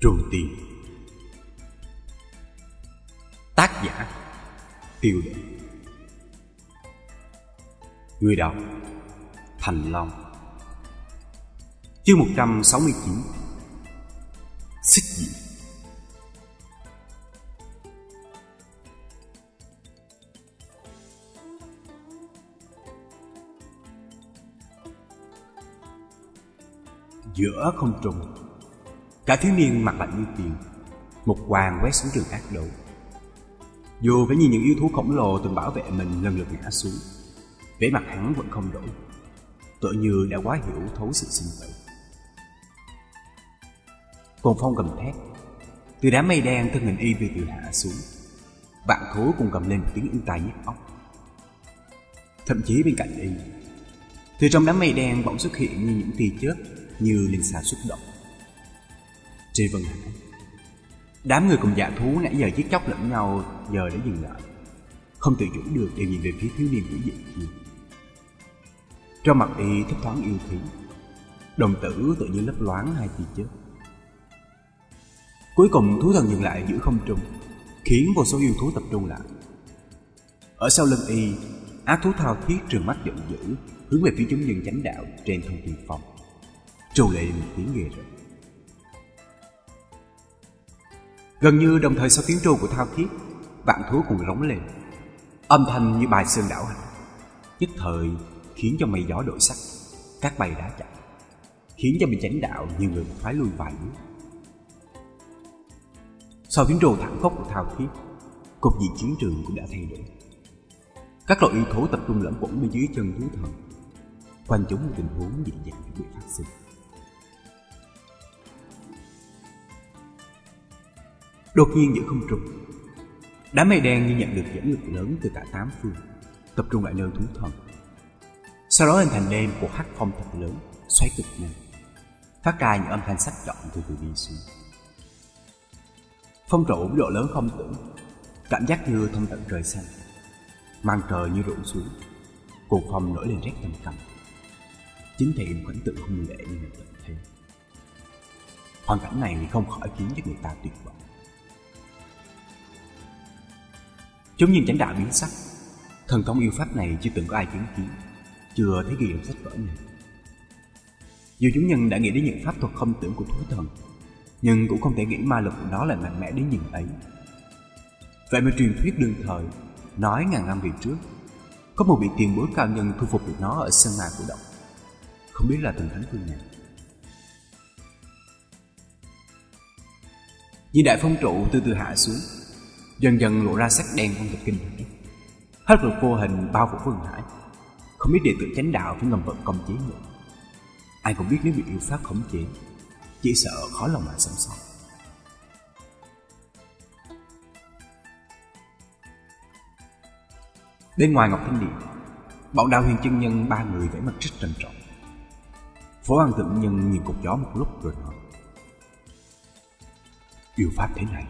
Trùng tiền Tác giả, Tiêu đề Người đọc, Thành Long. Chương 169 Xích diện Giữa không trùng Cả thiếu niên mặt lạnh như tiền, Một quàng quét xuống trường ác độ. Dù phải nhìn những yêu thú khổng lồ từng bảo vệ mình lần lượt ngã xuống, Vẻ mặt hắn vẫn không đổi. Tựa như đã quá hiểu thấu sự sinh tử. Cồn phong cầm thét, Từ đám mây đen thân hình y về từ hạ xuống. Vạn thú cùng cầm lên một tiếng ưng tai nhức óc. Thậm chí bên cạnh y, Từ trong đám mây đen bỗng xuất hiện như những tia chớp, Như linh xà xuất động trên vân hải Đám người cùng dạ thú nãy giờ giết chóc lẫn nhau, Giờ đã dừng lại. Không tự chủ được đều nhìn về phía thiếu niên quỷ dị kia. Trong mặt y thấp thoáng yêu khí Đồng tử tự nhiên lấp loáng hai tia chớp. Cuối cùng thú thần dừng lại giữa không trung, Khiến vô số yêu thú tập trung lại. Ở sau lưng y, Ác thú thao thiết trường mắt giận dữ, Hướng về phía chúng nhân chánh đạo trên thông tiền phòng Trù lệ một tiếng ghê rồi Gần như đồng thời sau tiếng trô của thao thiết, Vạn thú cùng rống lên, Âm thanh như bài sơn đảo hành Nhất thời khiến cho mây gió đổi sắc Các bay đá chạy, Khiến cho mình chánh đạo nhiều người thoái lui vài bước. Sau tiếng tru thẳng khốc của thao thiết, Cục diện chiến trường cũng đã thay đổi. Các loại yêu thú tập trung lẫn quẩn bên dưới chân thú thần, Quanh chúng một tình huống dị dạng bị phát sinh. Đột nhiên giữa không trung, Đám mây đen như nhận được dẫn lực lớn từ cả tám phương, Tập trung lại nơi thú thần. Sau đó hình thành đêm của hắc phong thật lớn Xoáy cực nhanh Phát ra những âm thanh sắc trọng từ từ đi xuống. Phong trổ độ lớn không tưởng, Cảm giác như thông tận trời xanh Mang trời như rụng xuống Cuộc phong nổi lên rét cầm cầm Chính thị một cảnh tượng hung lệ như là tận thế Hoàn cảnh này không khỏi khiến cho người ta tuyệt vọng. Chúng nhìn chẳng đạo biến sắc. Thần thông yêu pháp này chưa từng có ai chứng kiến, Chưa thấy ghi ở sách vở này Dù chúng nhân đã nghĩ đến những pháp thuật không tưởng của thú thần, Nhưng cũng không thể nghĩ ma lực của nó là mạnh mẽ đến nhường ấy. Vậy mà truyền thuyết đương thời, Nói ngàn năm về trước, Có một vị tiền bối cao nhân thu phục được nó ở sân mạc của động. Không biết là thần thánh phương nào. Vì đại phong trụ từ từ hạ xuống dần dần lộ ra sắc đen trong thực kinh hết lực vô hình bao phủ phương hải. Không biết đệ tử chánh đạo phải ngầm vận công chế ngự ai cũng biết nếu bị yêu pháp khống chế, chỉ sợ khó lòng mà sống sót. Bên ngoài ngọc thanh điện bọn đạo huyền chân nhân ba người vẻ mặt rất trầm trọng. Phó an thượng nhân nhìn cục gió một lúc rồi nói, yêu pháp thế này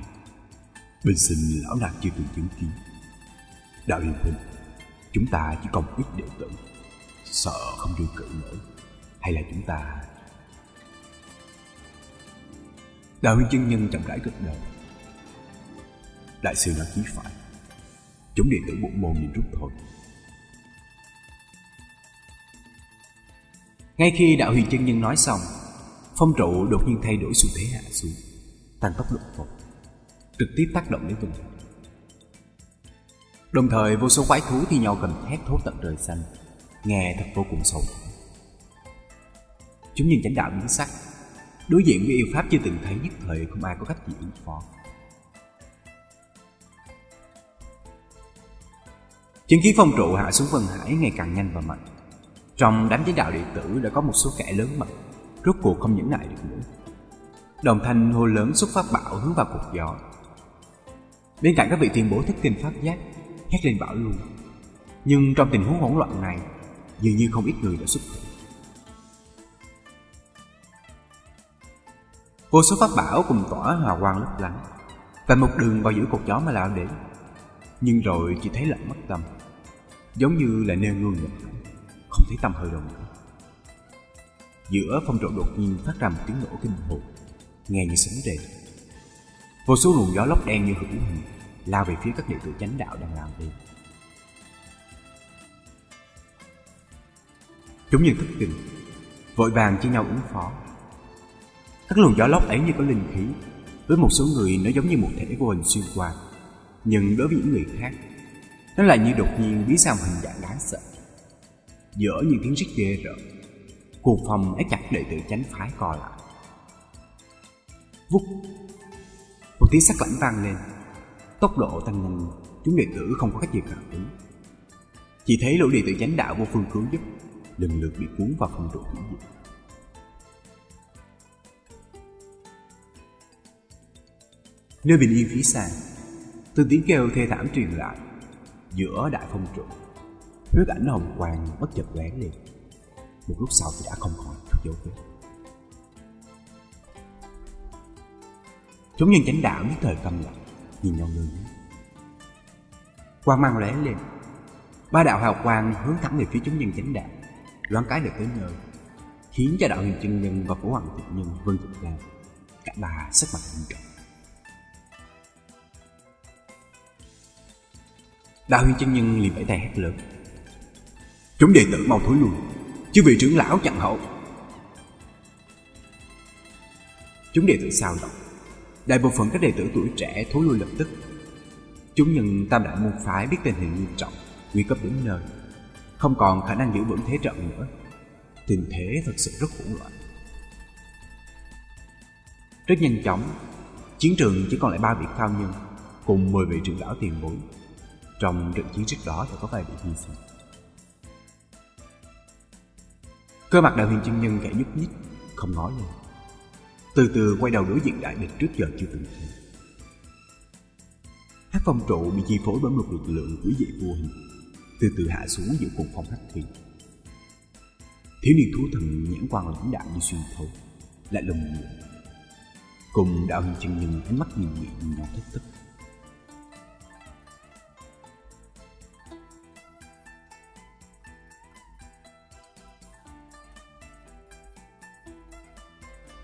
bình sinh lão nạp chưa từng chứng kiến. Đạo hiền huynh Chúng ta chỉ còn ít đệ tử. Sợ không đưa cử nữa, Hay là chúng ta Đạo huynh chân nhân chậm rãi gật đầu. Đại sư nói chí phải. Chúng đệ tử bộ môn nhìn rút thôi. Ngay khi đạo huyền chân nhân nói xong, Phong trụ đột nhiên thay đổi xu thế hạ xuống, Tăng tốc độ phục trực tiếp tác động đến tôi. Đồng thời vô số quái thú thi nhau gầm thét thốt tận trời xanh, nghe thật vô cùng sâu. Chúng nhìn chánh đạo biến sắc, đối diện với yêu pháp chưa từng thấy nhất thời không ai có cách gì ứng phó. Chứng kiến phong trụ hạ xuống Vân Hải ngày càng nhanh và mạnh. Trong đám chánh đạo đệ tử đã có một số kẻ lớn mật, rốt cuộc không nhẫn nại được nữa. Đồng thanh hô lớn xuất phát bạo hướng vào cục gió, Bên cạnh các vị tiền bối thức kinh phát giác, Hét lên bảo luôn. Nhưng trong tình huống hỗn loạn này, Dường như không ít người đã xuất hiện Vô số pháp bảo cùng tỏa hòa quang lấp lánh, Và một đường vào giữa cột gió mà lao đến. Nhưng rồi chỉ thấy lạnh mất tâm, Giống như là nêu ngương nhập Không thấy tâm hơi đồng nữa Giữa phong trộn đột nhiên phát ra một tiếng nổ kinh hồn, nghe như sấm rền. Vô số luồng gió lốc đen như hữu hình lao về phía các đệ tử chánh đạo đang làm việc. Chúng như thức tỉnh, vội vàng chia nhau ứng phó. Các luồng gió lốc ấy như có linh khí, với một số người nó giống như một thể vô hình xuyên qua, nhưng đối với những người khác, nó lại như đột nhiên biến sang hình dạng đáng sợ. Giữa những tiếng rít ghê rợn, cuộc phòng ép chặt đệ tử chánh phái co lại. Vút tiếng sắc lạnh vang lên. Tốc độ tăng nhanh, Chúng đệ tử không có cách gì phản ứng Chỉ thấy lũ đệ tử chánh đạo vô phương cứu giúp, Lần lượt bị cuốn vào phong độ thủy diệt Nơi bình yên phía xa, Từng tiếng kêu thê thảm truyền lại Giữa đại phong trụ. Huyết ảnh hồng quang bất chợt lóe lên. Một lúc sau thì đã không còn chút dấu vết. Chúng nhân chánh đạo nhất thời cầm lặng Nhìn nhau ngơ ngác Quang mang lóe lên. Ba đạo hào quang hướng thẳng về phía chúng nhân chánh đạo Loan cái được tới nơi, Khiến cho đạo huyền chân nhân và phổ hoàng tự nhân vân dịch ra. Cả ba sắc mặt nghiêm trọng. Đạo huyền chân nhân liền vẫy tay hét lớn. Chúng đệ tử mau thối lui Chứ vị trưởng lão chặn hậu. Chúng đệ tử sao động. Đại bộ phận các đệ tử tuổi trẻ thối lui lập tức. Chúng nhân tam đại môn phái biết tình hình nghiêm trọng, Nguy cấp đến nơi. Không còn khả năng giữ vững thế trận nữa. Tình thế thật sự rất hỗn loạn. Rất nhanh chóng, Chiến trường chỉ còn lại ba vị cao nhân, Cùng 10 vị trưởng lão tiền bối. Trong trận chiến trước đó thì có vài vị hy sinh. Cơ mặt đạo huyền chân nhân kẻ nhúc nhích, Không nói gì từ từ quay đầu đối diện đại địch trước giờ chưa từng thấy. Hát phong trụ bị chi phối bởi một lực lượng quý dị vô hình, từ từ hạ xuống giữa cùng phong hắc thủy. Thiếu niên thú thần nhãn quan lãnh đạm như xuyên thấu, lại lồng ngựa. Cùng đạo hình chân nhân ánh mắt nhìn nhẹ nhìn nhau thất thức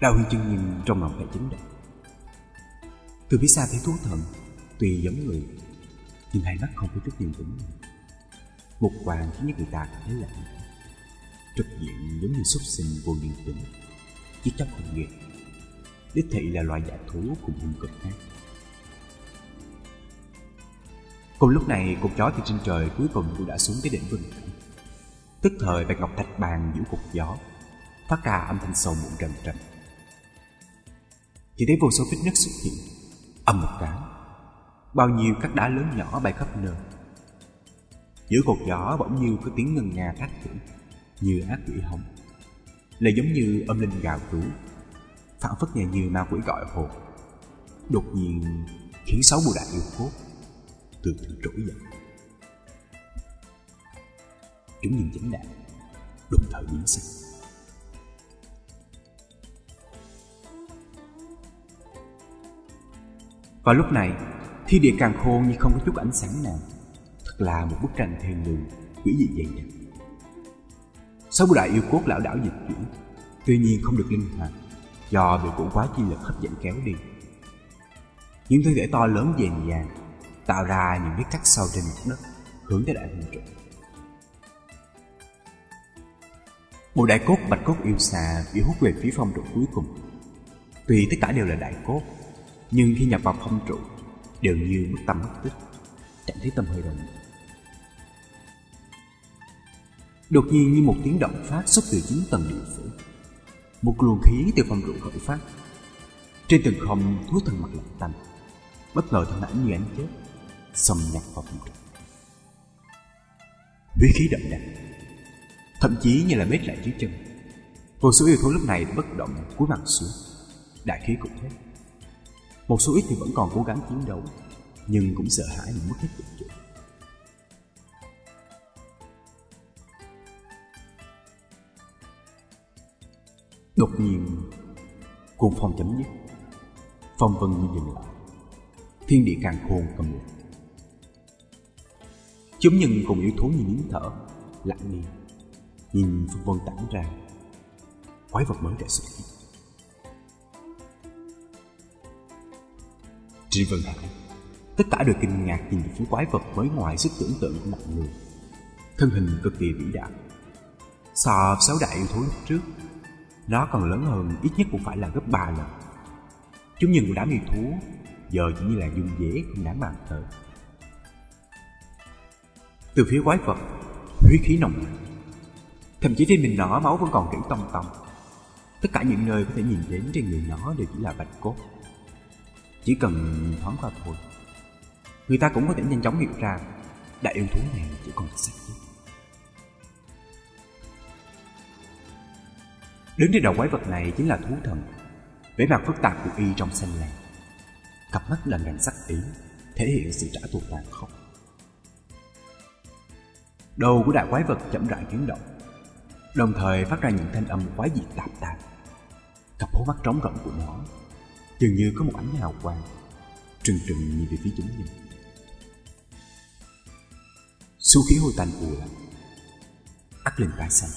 Đào Huy chương nhìn trong lòng phải chính động Từ phía xa thấy thú thần Tuy giống người Nhưng hai mắt không có chút niềm tĩnh. Một hoàng khiến người ta cảm thấy lạnh Trực diện giống như xuất sinh vô nhân tính Chỉ chấp không nghiệp. Đích thị là loài giả thú cùng hung cực khác Cùng lúc này, cục chó từ trên trời cuối cùng cũng đã xuống tới đỉnh vân cảnh. Tức thời bạch ngọc thạch bàn giữa cục gió, phát ra âm thanh sầu muộn trầm trầm. Chỉ thấy vô số vết nứt xuất hiện, Âm một cái Bao nhiêu các đá lớn nhỏ bay khắp nơi. Giữa cột gió bỗng như có tiếng ngân nga thắt thưởng, Như ác quỷ hồng. Lại giống như âm linh gào cứu Phản phất nhà như ma quỷ gọi hồn. Đột nhiên, khiến sáu bù đại yêu cốt Từ từ trỗi dậy. Chúng nhìn chánh đạo, Đồng thời biến sắc. Vào lúc này, thiên địa càng khô như không có chút ánh sáng nào. Thật là một bức tranh thêm lường, quỷ dị dày đặc. Sáu đại yêu cốt lão đảo dịch chuyển, tuy nhiên không được linh hoạt, do bị cổ quá chi lực hấp dẫn kéo đi. Những thân thể to lớn dày dàng, tạo ra những vết cắt sâu trên mặt đất, hướng tới đại hình trụ. Bộ đại cốt bạch cốt yêu xà bị hút về phía phong trụ cuối cùng. Tuy tất cả đều là đại cốt, nhưng khi nhập vào phong trụ, đều như mất tâm mất tích. Chẳng thấy tâm hơi động. Đột nhiên như một tiếng động phát xuất từ chính tầng địa phủ. Một luồng khí từ phong trụ khởi phát. Trên tầng không thú thần mặt lạnh tanh. Bất ngờ thân ảnh như ánh chết xâm nhập vào phong trụ. Với khí đậm đặc thậm chí như là mết lại dưới chân, vô số yêu thú lúc này đã bất động cúi mặt xuống. Đại khí cũng thế một số ít thì vẫn còn cố gắng chiến đấu, Nhưng cũng sợ hãi mình mất hết tự chủ. Đột nhiên, Cuồng phong chấm dứt. Phong vân như dừng lại. Thiên địa càng khôn cầm lực Chúng nhân cùng yếu thú như nín thở, Lặng đi Nhìn phong vân tản ra. Quái vật mới đã xuất hiện. Driven hẳn Tất cả đều kinh ngạc nhìn về phía quái vật mới ngoài sức tưởng tượng của mọi người. Thân hình cực kỳ vĩ đại. So với sáu đại yêu thú lúc trước. Nó còn lớn hơn, ít nhất cũng phải là gấp ba lần. Chúng nhìn của đám yêu thú, Giờ chỉ như là dung dễ không đáng bàn tới Từ phía quái vật, Huyết khí nồng nặc. Thậm chí trên mình nó, máu vẫn còn chảy tông tông Tất cả những nơi có thể nhìn đến trên người nó đều chỉ là bạch cốt. Chỉ cần thoáng qua thôi, Người ta cũng có thể nhanh chóng hiểu ra Đại yêu thú này chỉ còn xác chết Đứng trên đầu quái vật này chính là thú thần. Vẻ mặt phức tạp của y trong xanh lam, Cặp mắt lần rành sắc ý, Thể hiện sự trả thù tàn khốc. Đầu của đại quái vật chậm rãi chuyển động, Đồng thời phát ra những thanh âm quái dị tạp tạp. Cặp hố mắt trống rỗng của nó Dường như có một ánh hào quang Trừng trừng nhìn về phía chúng nhân Xu khí hôi tanh ùa lại Ác lên tái xanh.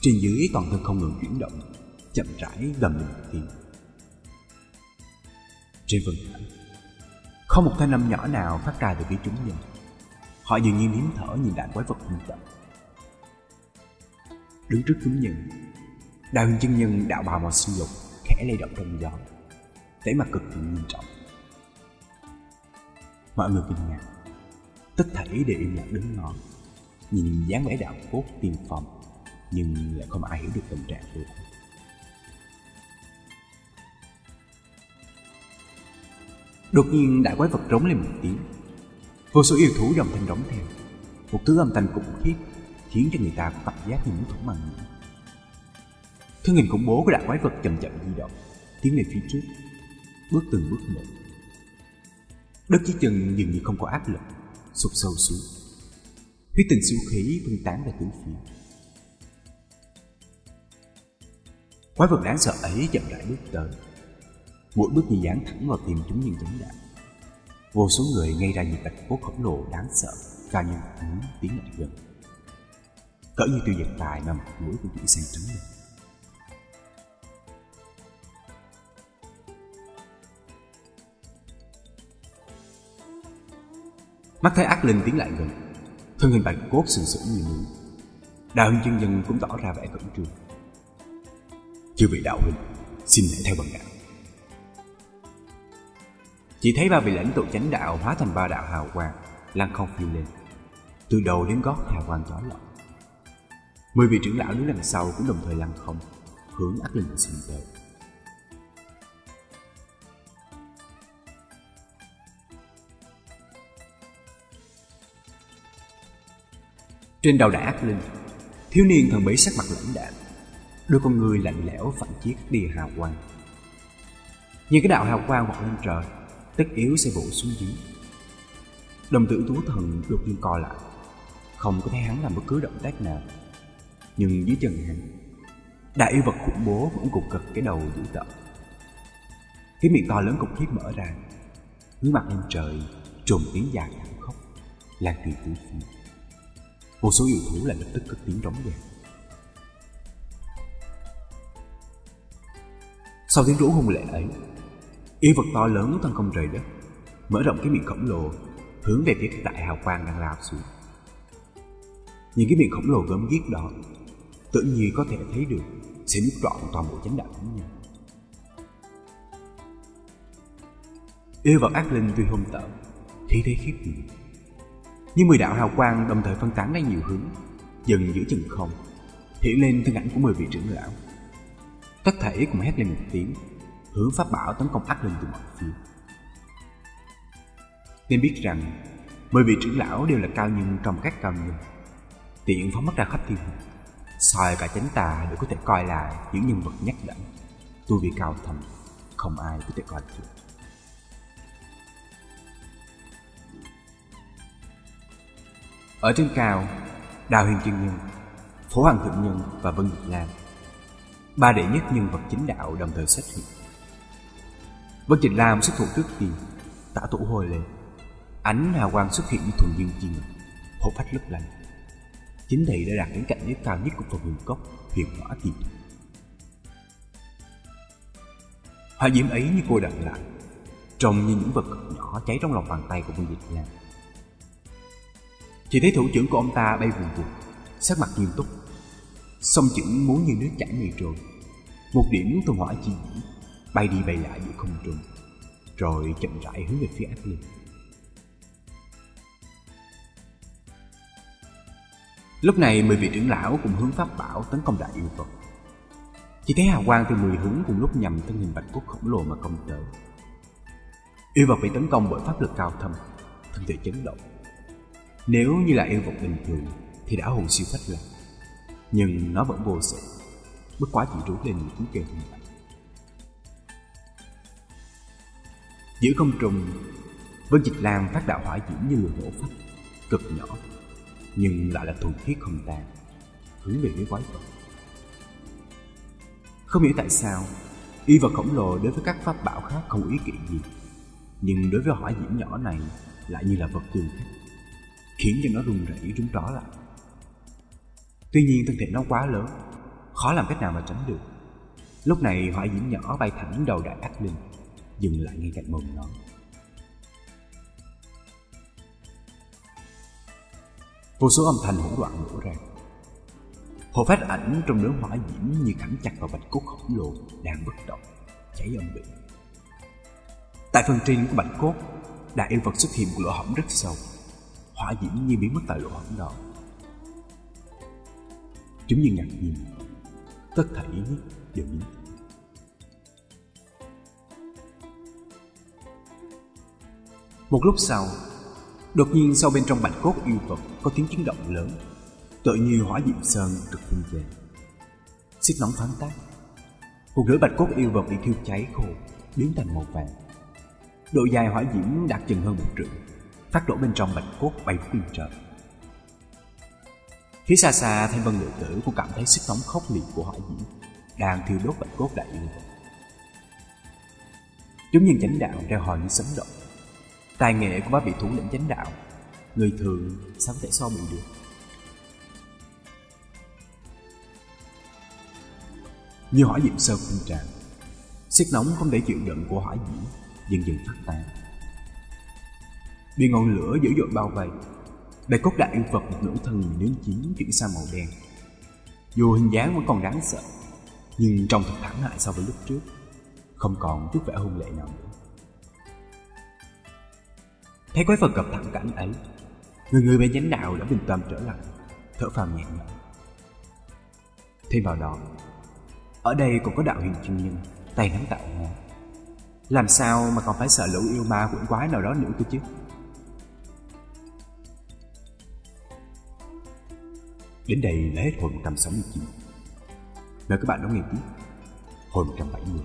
Trên dưới toàn thân không ngừng chuyển động, Chậm rãi gầm lên một tiếng. Trên vân hải Không một thanh âm nhỏ nào phát ra từ phía chúng nhân Họ dường như nín thở nhìn đại quái vật hung tận Đứng trước chúng nhân Đào huyền chân nhân đạo bào màu xanh lục Khẽ lay động trong gió thế mà cực kỳ nghiêm trọng. Mọi người kinh ngạc. Tất thảy đều im lặng đứng ngó Nhìn dáng vẻ đạo cốt tiên phong, Nhưng lại không ai hiểu được tâm trạng của anh Đột nhiên đại quái vật rống lên một tiếng. Vô số yêu thú đồng thanh rống theo. Một thứ âm thanh khủng khiếp Khiến cho người ta có cảm giác như muốn thủng màng nhĩ Thân hình khủng bố của đại quái vật chậm chậm di động, Tiến lên phía trước. Bước từng bước một. Đất dưới chân dường như không có áp lực, Sụp sâu xuống. Huyết tình siêu khí phân tán ra tứ phía. Quái vật đáng sợ ấy chậm rãi bước tới. Mỗi bước như dán thẳng vào tim chúng nhân chấn đạo Vô số người ngay ra những bạch cốt khổng lồ đáng sợ, Cao như một núi tiến lại gần. Cỡ như tiêu diệt tài mà mặt mũi của chúng sen trắng lên. Mắt thấy ác linh tiến lại gần. Thân hình bạch cốt sừng sững như núi. Đạo huynh chân nhân cũng tỏ ra vẻ cẩn trương. Chư vị đạo huynh, Xin hãy theo bằng đạo. Chỉ thấy ba vị lãnh tụ chánh đạo Hóa thành ba đạo hào quang, Lăng không phi lên. Từ đầu đến gót hào quang tỏa lọi. Mười vị trưởng lão đứng đằng sau Cũng đồng thời lăng không, Hướng ác linh sinh tới Trên đầu đại ác linh, Thiếu niên thần bí sắc mặt lãnh đạm, Đôi con người lạnh lẽo phản chiếc đi hào quang. Như cái đạo hào quang vọt lên trời, Tất yếu sẽ vỗ xuống dưới Đồng tử thú thần đột nhiên co lại, Không có thấy hắn làm bất cứ động tác nào. Nhưng dưới chân hắn, Đại yêu vật khủng bố vẫn cục cực cái đầu dữ tợn Cái miệng to lớn cục khiếp mở ra Hướng mặt lên trời Trồn tiếng dài thẳng khóc, là kỳ tử phía một số yêu thú lại lập tức cất tiếng rống vang Sau tiếng rú hung lệ ấy, Yêu vật to lớn tăng công rời đất, Mở rộng cái miệng khổng lồ, Hướng về phía đại hào quang đang lao xuống. Những cái miệng khổng lồ gớm ghiếc đó, Tự nhiên có thể thấy được Sẽ nuốt trọn toàn bộ chánh đạo của nhân Yêu vật ác linh tuy hung tợn Khí thế khiếp người nhưng mười đạo hào quang đồng thời phân tán ra nhiều hướng, Dần giữa chừng không, Hiện lên thân ảnh của mười vị trưởng lão. Tất thể cùng hét lên một tiếng Hướng pháp bảo tấn công ác lên từ mọi phía. Nên biết rằng, Mười vị trưởng lão đều là cao nhân trong các cao nhân. Tiện phóng mắt ra khắp thiên hạ soi cả chánh tà để có thể coi là những nhân vật nhắc đẳng Tu vị cao thầm Không ai có thể coi được Ở trên cao, Đào Huyền Trân Nhân, Phổ Hoàng Thượng Nhân và Vân Nhật Lam. Ba đệ nhất nhân vật chính đạo đồng thời xuất hiện. Vân Trịnh Lam xuất thủ trước tiên Tả tủ hồi lên. Ánh hào quang xuất hiện như thuần dương chi ngực Hộp phách lấp lánh. Chính thị đã đạt đến cảnh giới cao nhất của phần huyền cốc Huyền hỏa thiên Hỏa diễm ấy như cô đậm lại trông như những vật nhỏ cháy trong lòng bàn tay của vân Dịch Lam. Chỉ thấy thủ trưởng của ông ta bay vùng vụt, sắc mặt nghiêm túc, song chữ muốn như nước chảy mây trôi. Một điểm tuần hỏa chi dĩ bay đi bay lại giữa không trung, rồi chậm rãi hướng về phía ác linh. Lúc này mười vị trưởng lão cùng hướng pháp bảo tấn công đại yêu vật. Chỉ thấy hào quang từ mười hướng cùng lúc nhằm thân hình bạch cốt khổng lồ mà công tới. Yêu vật bị tấn công bởi pháp lực cao thâm, thân thể chấn động. Nếu như là yêu vật bình thường thì đã hồn siêu phách lạc. Nhưng nó vẫn vô sự, bất quá chỉ rú lên những tiếng kêu hình mạnh. Giữa không trùng, Vân Dịch Lam phát đạo hỏa diễm như lửa nổ phách, cực nhỏ, nhưng lại là thuần thiết không tàn, hướng về phía quái vật. Không hiểu tại sao, y vật khổng lồ đối với các pháp bảo khác không ý kỵ gì, nhưng đối với hỏa diễm nhỏ này lại như là vật tương khắc, khiến cho nó run rẩy rúng rõ lại. Tuy nhiên thân thể nó quá lớn, khó làm cách nào mà tránh được. Lúc này hỏa diễm nhỏ bay thẳng đầu đại ác linh, dừng lại ngay cạnh mồm nó. Vô số âm thanh hỗn loạn nổ ra. Hồ phát ảnh trong đốm hỏa diễm như khảm chặt vào bạch cốt khổng lồ đang bất động, cháy âm bị. Tại phần trên của bạch cốt, đại yêu vật xuất hiện một lỗ hổng rất sâu, hỏa diễm như biến mất tại lỗ hổng đó. Chúng như ngạc nhiên, tất thảy đều nín Một lúc sau, đột nhiên sau bên trong bạch cốt yêu vật có tiếng chấn động lớn, tựa như hỏa diệm sơn trực phương về. Xích nóng thoáng tác, một nửa bạch cốt yêu vật bị thiêu cháy khô, biến thành màu vàng. Độ dài hỏa diễm đạt chừng hơn một trượng, phát đổ bên trong bạch cốt bay vút lên trời. Phía xa xa, thanh vân nữ tử cũng cảm thấy sức nóng khốc liệt của hỏa diễm đang thiêu đốt bạch cốt đại yêu. Chúng nhân chánh đạo reo hò như sấm động Tài nghệ của ba vị thủ lĩnh chánh đạo, Người thường sao có thể so bị được Như hỏa diệm sơ phun tràn Sức nóng không để chịu đựng của hỏa diễm Dần dần phát tán Bị ngọn lửa dữ dội bao vây Đại cốt đại yêu vật một nửa thân nướng chín chuyển sang màu đen. Dù hình dáng vẫn còn đáng sợ, Nhưng trông thật thẳng lại so với lúc trước, Không còn chút vẻ hung lệ nào nữa. Thấy quái vật gặp thẳng cảnh ấy, Người người bên nhánh đạo đã bình tâm trở lại, Thở phào nhẹ nhõm. Thêm vào đó, Ở đây còn có đạo huyền chân nhân, Tay nắm tạo hoa. Làm sao mà còn phải sợ lũ yêu ma quỷ quái nào đó nữa cơ chứ? Đến đây là hết hồi 169 Mời các bạn đón nghe tiếp Hồi 170